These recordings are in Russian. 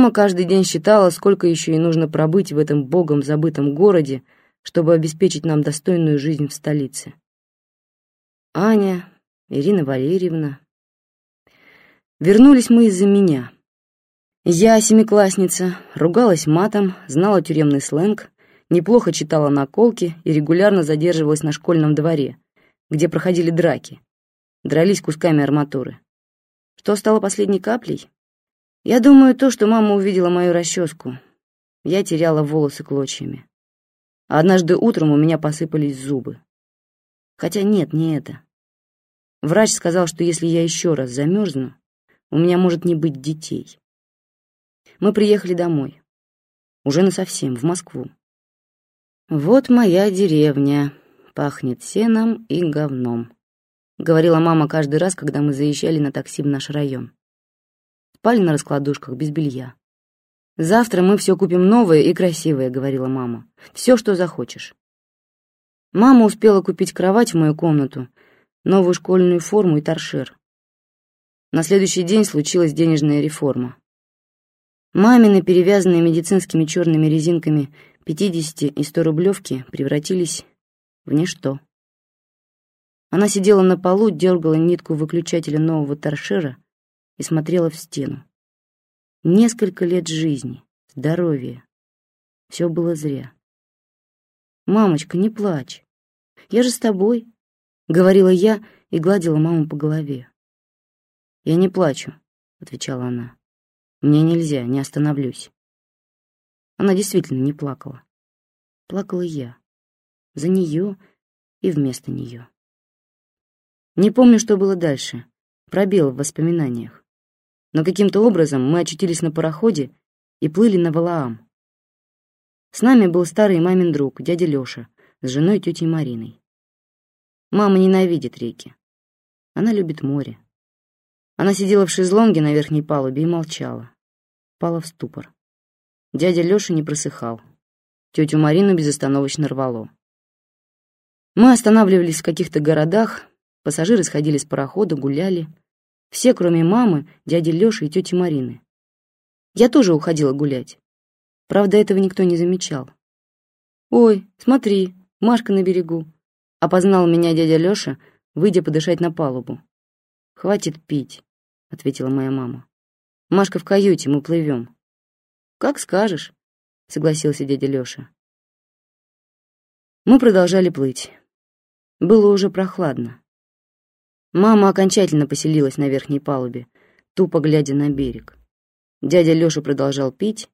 Мама каждый день считала, сколько еще ей нужно пробыть в этом богом забытом городе, чтобы обеспечить нам достойную жизнь в столице. Аня, Ирина Валерьевна. Вернулись мы из-за меня. Я, семиклассница, ругалась матом, знала тюремный сленг, неплохо читала наколки и регулярно задерживалась на школьном дворе, где проходили драки. Дрались кусками арматуры. Что стало последней каплей? Я думаю, то, что мама увидела мою расческу. Я теряла волосы клочьями. А однажды утром у меня посыпались зубы. Хотя нет, не это. Врач сказал, что если я еще раз замерзну, у меня может не быть детей. Мы приехали домой. Уже насовсем, в Москву. «Вот моя деревня. Пахнет сеном и говном», — говорила мама каждый раз, когда мы заезжали на такси в наш район. Спали на раскладушках, без белья. «Завтра мы все купим новое и красивое», — говорила мама. «Все, что захочешь». Мама успела купить кровать в мою комнату, новую школьную форму и торшер. На следующий день случилась денежная реформа. Мамины, перевязанные медицинскими черными резинками 50 и 100 рублевки, превратились в ничто. Она сидела на полу, дергала нитку выключателя нового торшера и смотрела в стену. Несколько лет жизни, здоровья. Все было зря. «Мамочка, не плачь. Я же с тобой», — говорила я и гладила маму по голове. «Я не плачу», — отвечала она. «Мне нельзя, не остановлюсь». Она действительно не плакала. Плакала я. За нее и вместо нее. Не помню, что было дальше. Пробел в воспоминаниях но каким-то образом мы очутились на пароходе и плыли на Валаам. С нами был старый мамин друг, дядя Лёша, с женой тетей Мариной. Мама ненавидит реки. Она любит море. Она сидела в шезлонге на верхней палубе и молчала. Пала в ступор. Дядя Лёша не просыхал. Тетю Марину безостановочно рвало. Мы останавливались в каких-то городах, пассажиры сходили с парохода, гуляли — все, кроме мамы, дяди Лёши и тети Марины. Я тоже уходила гулять. Правда, этого никто не замечал. «Ой, смотри, Машка на берегу», — опознал меня дядя Лёша, выйдя подышать на палубу. «Хватит пить», — ответила моя мама. «Машка в каюте, мы плывем». «Как скажешь», — согласился дядя Лёша. Мы продолжали плыть. Было уже прохладно. Мама окончательно поселилась на верхней палубе, тупо глядя на берег. Дядя Лёша продолжал пить.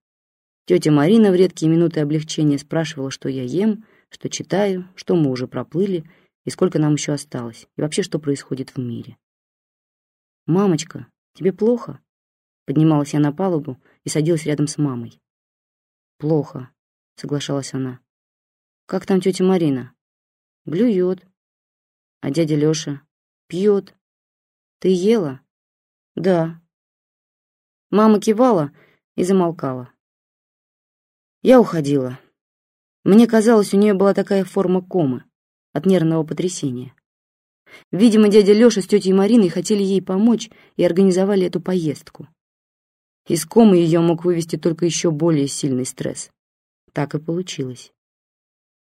Тетя Марина в редкие минуты облегчения спрашивала, что я ем, что читаю, что мы уже проплыли и сколько нам еще осталось, и вообще, что происходит в мире. «Мамочка, тебе плохо?» Поднималась я на палубу и садилась рядом с мамой. «Плохо», — соглашалась она. «Как там тетя Марина?» «Блюет». «А дядя Лёша?» Пьет. Ты ела? Да. Мама кивала и замолкала. Я уходила. Мне казалось, у нее была такая форма комы от нервного потрясения. Видимо, дядя Лёша с тетей Мариной хотели ей помочь и организовали эту поездку. Из комы ее мог вывести только еще более сильный стресс. Так и получилось.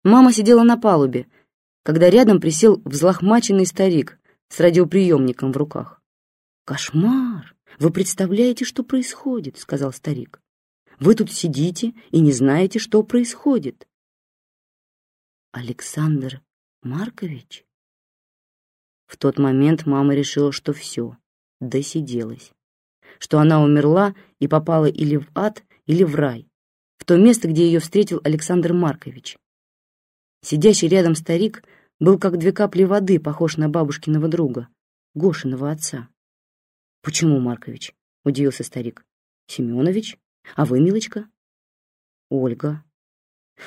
Мама сидела на палубе, когда рядом присел взлохмаченный старик с радиоприемником в руках. «Кошмар! Вы представляете, что происходит?» — сказал старик. «Вы тут сидите и не знаете, что происходит». «Александр Маркович?» В тот момент мама решила, что все, досиделась. Что она умерла и попала или в ад, или в рай, в то место, где ее встретил Александр Маркович. Сидящий рядом старик — был как две капли воды, похож на бабушкиного друга, Гошиного отца. «Почему, Маркович?» — удивился старик. «Семенович? А вы, милочка?» «Ольга».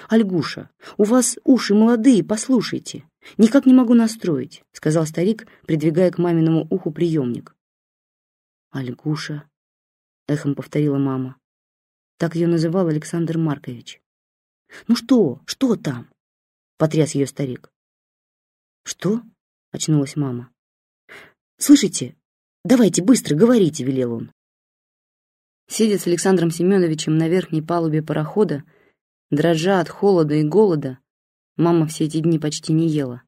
«Альгуша, у вас уши молодые, послушайте. Никак не могу настроить», — сказал старик, придвигая к маминому уху приемник. «Альгуша», — эхом повторила мама. Так ее называл Александр Маркович. «Ну что, что там?» — потряс ее старик. «Что?» — очнулась мама. «Слышите? Давайте быстро говорите», — велел он. Сидя с Александром Семеновичем на верхней палубе парохода, дрожа от холода и голода, мама все эти дни почти не ела.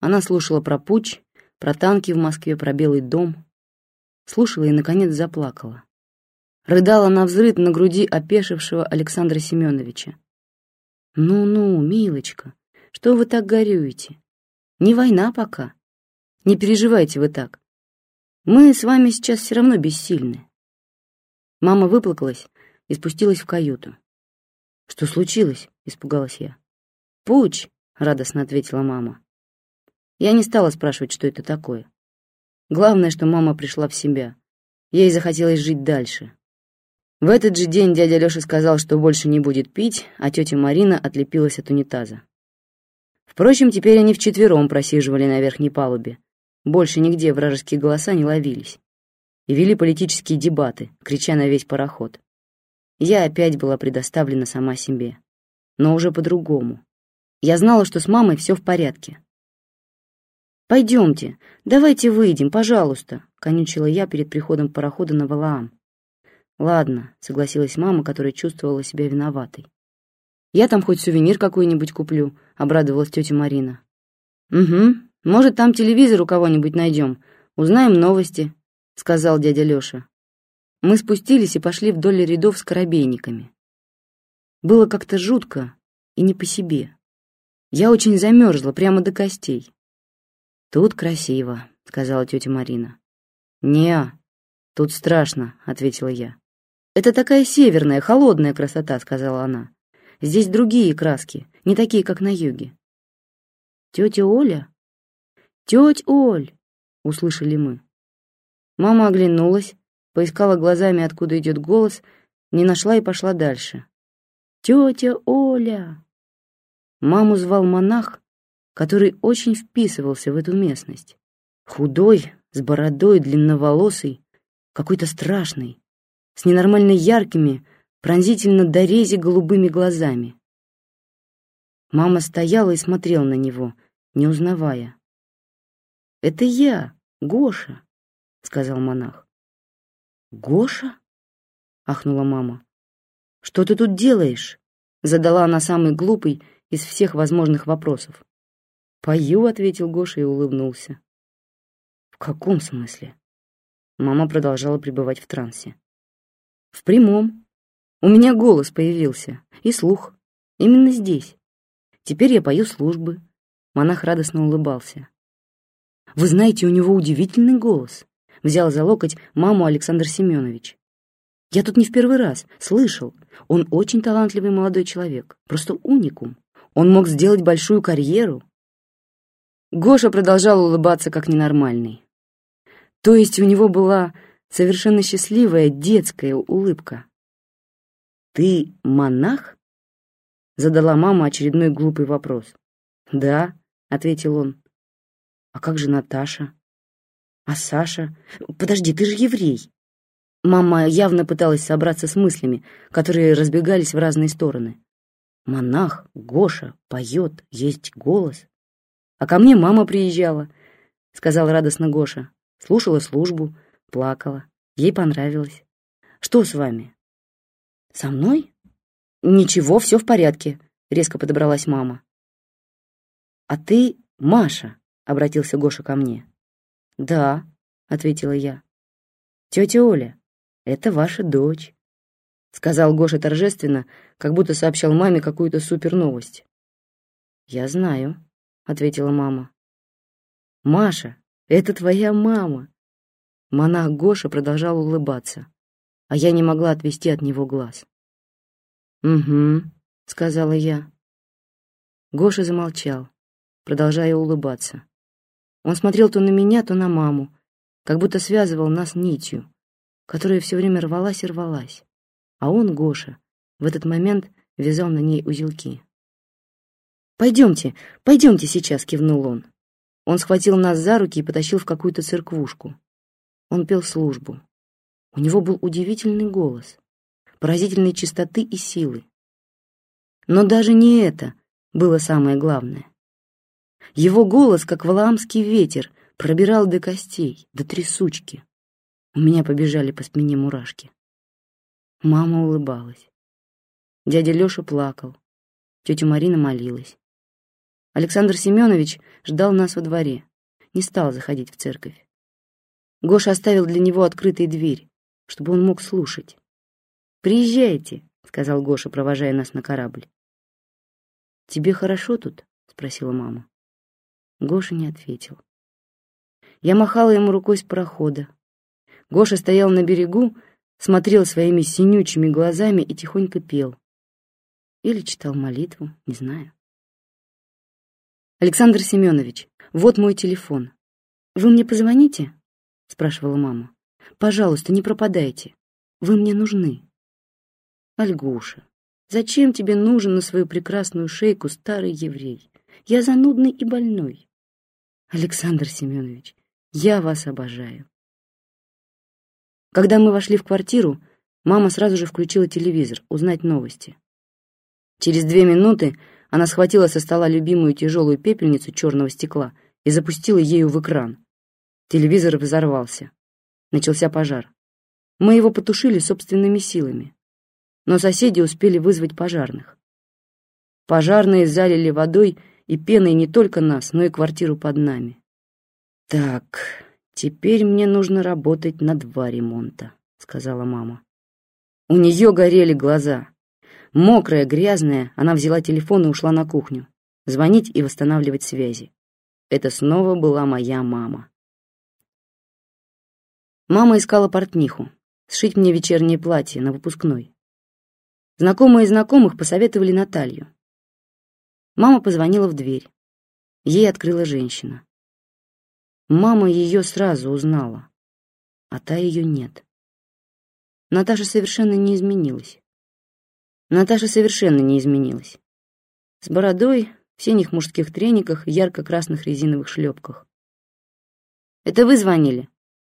Она слушала про путь, про танки в Москве, про Белый дом. Слушала и, наконец, заплакала. Рыдала на взрыв на груди опешившего Александра Семеновича. «Ну-ну, милочка, что вы так горюете? Не война пока. Не переживайте вы так. Мы с вами сейчас все равно бессильны». Мама выплакалась и спустилась в каюту. «Что случилось?» — испугалась я. «Пуч!» — радостно ответила мама. Я не стала спрашивать, что это такое. Главное, что мама пришла в себя. Ей захотелось жить дальше. В этот же день дядя Лёша сказал, что больше не будет пить, а тетя Марина отлепилась от унитаза. Впрочем, теперь они вчетвером просиживали на верхней палубе. Больше нигде вражеские голоса не ловились. И вели политические дебаты, крича на весь пароход. Я опять была предоставлена сама себе. Но уже по-другому. Я знала, что с мамой все в порядке. «Пойдемте, давайте выйдем, пожалуйста», — конючила я перед приходом парохода на Валаам. «Ладно», — согласилась мама, которая чувствовала себя виноватой. «Я там хоть сувенир какой-нибудь куплю», — обрадовалась тетя Марина. «Угу, может, там телевизор у кого-нибудь найдем, узнаем новости», — сказал дядя Лёша. Мы спустились и пошли вдоль рядов с коробейниками. Было как-то жутко и не по себе. Я очень замерзла прямо до костей. «Тут красиво», — сказала тетя Марина. «Не, тут страшно», — ответила я. «Это такая северная, холодная красота», — сказала она. «Здесь другие краски, не такие, как на юге». «Тетя Оля?» «Тетя Оль!» — услышали мы. Мама оглянулась, поискала глазами, откуда идет голос, не нашла и пошла дальше. «Тетя Оля!» Маму звал монах, который очень вписывался в эту местность. Худой, с бородой, длинноволосый, какой-то страшный, с ненормально яркими, пронзительно дорези голубыми глазами. Мама стояла и смотрела на него, не узнавая. «Это я, Гоша», — сказал монах. «Гоша?» — ахнула мама. «Что ты тут делаешь?» — задала она самый глупый из всех возможных вопросов. «Пою», — ответил Гоша и улыбнулся. «В каком смысле?» Мама продолжала пребывать в трансе. «В прямом. У меня голос появился. И слух. Именно здесь. Теперь я пою службы». Монах радостно улыбался. «Вы знаете, у него удивительный голос», — взял за локоть маму Александр Семенович. «Я тут не в первый раз. Слышал. Он очень талантливый молодой человек. Просто уникум. Он мог сделать большую карьеру. Гоша продолжал улыбаться как ненормальный. То есть у него была совершенно счастливая детская улыбка. «Ты монах?» — задала мама очередной глупый вопрос. «Да», — ответил он. «А как же Наташа? А Саша? Подожди, ты же еврей!» Мама явно пыталась собраться с мыслями, которые разбегались в разные стороны. «Монах, Гоша, поет, есть голос». А ко мне мама приезжала, — сказал радостно Гоша. Слушала службу, плакала. Ей понравилось. Что с вами? Со мной? Ничего, все в порядке, — резко подобралась мама. А ты Маша, — обратился Гоша ко мне. Да, — ответила я. Тетя Оля, это ваша дочь, — сказал Гоша торжественно, как будто сообщал маме какую-то суперновость. Я знаю, — ответила мама. «Маша, это твоя мама!» Монах Гоша продолжал улыбаться, а я не могла отвести от него глаз. «Угу», — сказала я. Гоша замолчал, продолжая улыбаться. Он смотрел то на меня, то на маму, как будто связывал нас нитью, которая все время рвалась и рвалась, а он, Гоша, в этот момент вязал на ней узелки. «Пойдемте, пойдемте сейчас», — кивнул он. Он схватил нас за руки и потащил в какую-то церквушку. Он пел службу. У него был удивительный голос, поразительной чистоты и силы. Но даже не это было самое главное. Его голос, как валаамский ветер, пробирал до костей, до трясучки. У меня побежали по спине мурашки. Мама улыбалась. Дядя Лёша плакал. Тетя Марина молилась. Александр Семенович ждал нас во дворе. Не стал заходить в церковь. Гоша оставил для него открытой дверь, чтобы он мог слушать. «Приезжайте», — сказал Гоша, провожая нас на корабль. «Тебе хорошо тут?» — спросила мама. Гоша не ответил. Я махала ему рукой с прохода. Гоша стоял на берегу, смотрел своими синючими глазами и тихонько пел. Или читал молитву, не знаю. «Александр Семенович, вот мой телефон. Вы мне позвоните?» — спрашивала мама. «Пожалуйста, не пропадайте. Вы мне нужны». «Альгуша, зачем тебе нужен на свою прекрасную шейку старый еврей? Я занудный и больной». «Александр Семенович, я вас обожаю». Когда мы вошли в квартиру, мама сразу же включила телевизор, узнать новости. Через две минуты она схватила со стола любимую тяжелую пепельницу черного стекла и запустила ею в экран. Телевизор взорвался. Начался пожар. Мы его потушили собственными силами. Но соседи успели вызвать пожарных. Пожарные залили водой и пеной не только нас, но и квартиру под нами. «Так, теперь мне нужно работать на два ремонта», — сказала мама. У нее горели глаза. Мокрая, грязная, она взяла телефон и ушла на кухню. Звонить и восстанавливать связи. Это снова была моя мама. Мама искала портниху. Сшить мне вечернее платье на выпускной. Знакомые знакомых посоветовали Наталью. Мама позвонила в дверь. Ей открыла женщина. Мама ее сразу узнала, а та ее нет. Наташа совершенно не изменилась. Наташа совершенно не изменилась. С бородой, в синих мужских трениках, ярко-красных резиновых шлепках. «Это вы звонили?» —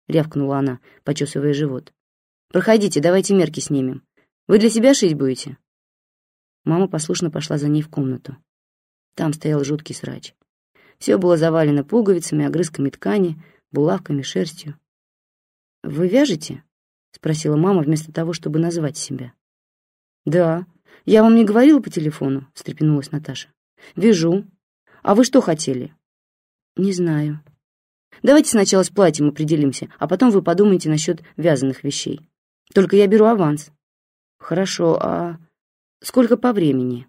рявкнула она, почесывая живот. «Проходите, давайте мерки снимем. Вы для себя шить будете?» Мама послушно пошла за ней в комнату. Там стоял жуткий срач. Все было завалено пуговицами, огрызками ткани, булавками, шерстью. «Вы вяжете?» — спросила мама вместо того, чтобы назвать себя. «Да. Я вам не говорила по телефону?» — встрепенулась Наташа. «Вяжу. А вы что хотели?» «Не знаю». «Давайте сначала с платьем определимся, а потом вы подумайте насчет вязаных вещей. Только я беру аванс». «Хорошо, а сколько по времени?»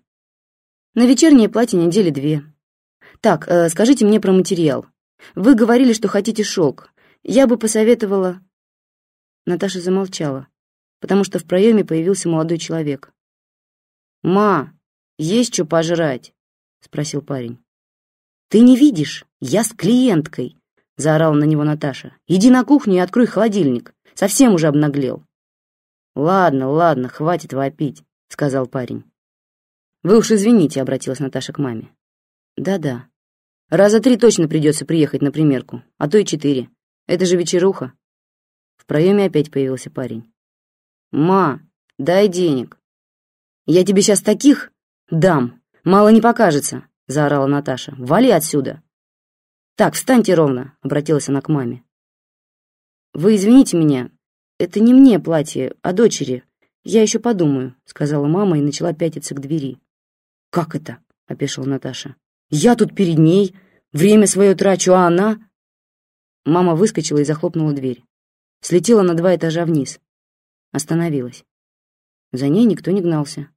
«На вечернее платье недели две». «Так, э, скажите мне про материал. Вы говорили, что хотите шелк. Я бы посоветовала...» Наташа замолчала потому что в проеме появился молодой человек. «Ма, есть что пожрать?» — спросил парень. «Ты не видишь? Я с клиенткой!» — заорала на него Наташа. «Иди на кухню и открой холодильник. Совсем уже обнаглел». «Ладно, ладно, хватит вопить», — сказал парень. «Вы уж извините», — обратилась Наташа к маме. «Да-да. Раза три точно придется приехать на примерку, а то и четыре. Это же вечеруха». В проеме опять появился парень. «Ма, дай денег». «Я тебе сейчас таких дам, мало не покажется», — заорала Наташа. «Вали отсюда». «Так, встаньте ровно», — обратилась она к маме. «Вы извините меня, это не мне платье, а дочери. Я еще подумаю», — сказала мама и начала пятиться к двери. «Как это?» — опешила Наташа. «Я тут перед ней, время свое трачу, а она...» Мама выскочила и захлопнула дверь. Слетела на два этажа вниз. Остановилась. За ней никто не гнался.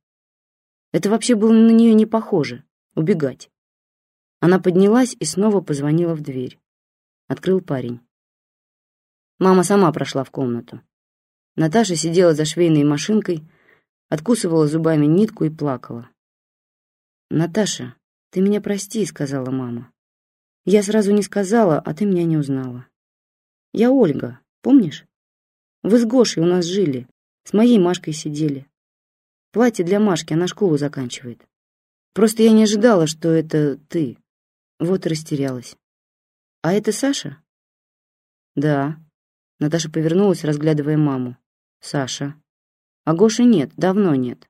Это вообще было на нее не похоже — убегать. Она поднялась и снова позвонила в дверь. Открыл парень. Мама сама прошла в комнату. Наташа сидела за швейной машинкой, откусывала зубами нитку и плакала. «Наташа, ты меня прости», — сказала мама. «Я сразу не сказала, а ты меня не узнала. Я Ольга, помнишь?» Вы с Гошей у нас жили, с моей Машкой сидели. Платье для Машки, она школу заканчивает. Просто я не ожидала, что это ты. Вот и растерялась. А это Саша? Да. Наташа повернулась, разглядывая маму. Саша. А Гоши нет, давно нет.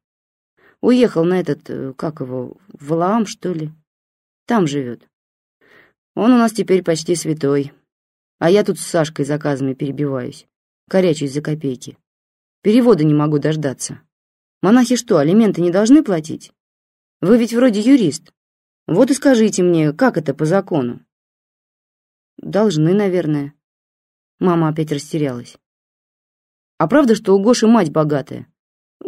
Уехал на этот, э, как его, Валаам, что ли? Там живет. Он у нас теперь почти святой. А я тут с Сашкой заказами перебиваюсь корячусь за копейки. Перевода не могу дождаться. Монахи что, алименты не должны платить? Вы ведь вроде юрист. Вот и скажите мне, как это по закону? Должны, наверное. Мама опять растерялась. А правда, что у Гоши мать богатая,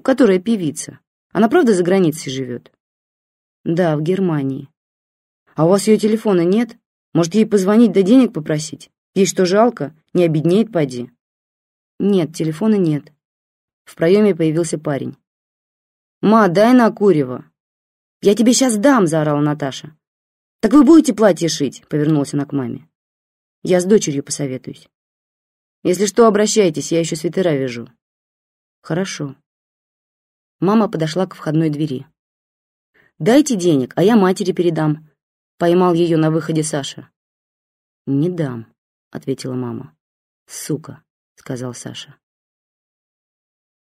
которая певица? Она правда за границей живет? Да, в Германии. А у вас ее телефона нет? Может, ей позвонить да денег попросить? Ей что, жалко? Не обеднеет, поди. Нет, телефона нет. В проеме появился парень. «Ма, дай на курево!» «Я тебе сейчас дам!» — заорала Наташа. «Так вы будете платье шить?» — повернулась она к маме. «Я с дочерью посоветуюсь. Если что, обращайтесь, я еще свитера вяжу». «Хорошо». Мама подошла к входной двери. «Дайте денег, а я матери передам», — поймал ее на выходе Саша. «Не дам», — ответила мама. «Сука», — сказал Саша.